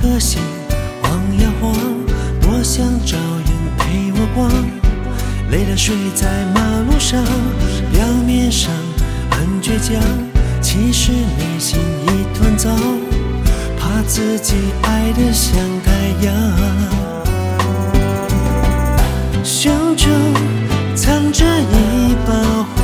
颗心晃呀晃，多想找人陪我逛。累了睡在马路上，表面上很倔强，其实内心一团糟，怕自己爱的像太阳。胸中藏着一把火。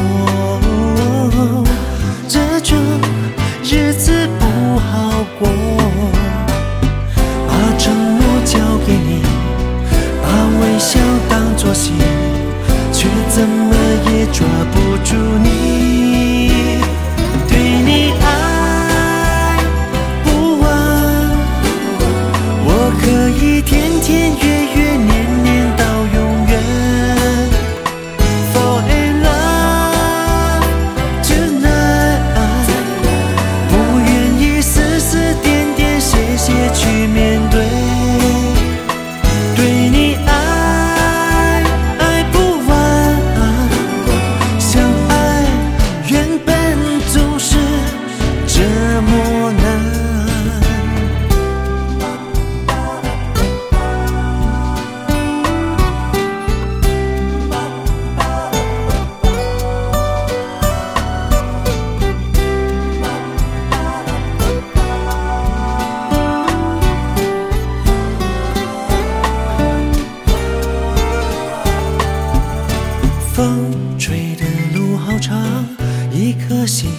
一颗心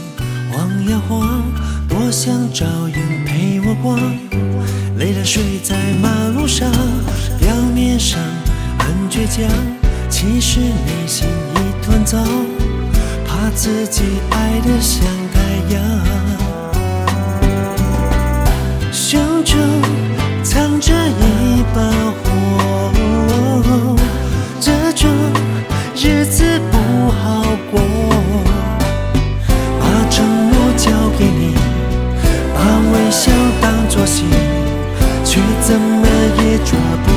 晃呀晃多想找人陪我逛。累了睡在马路上表面上很倔强其实内心一团糟怕自己爱的像太阳 trouble.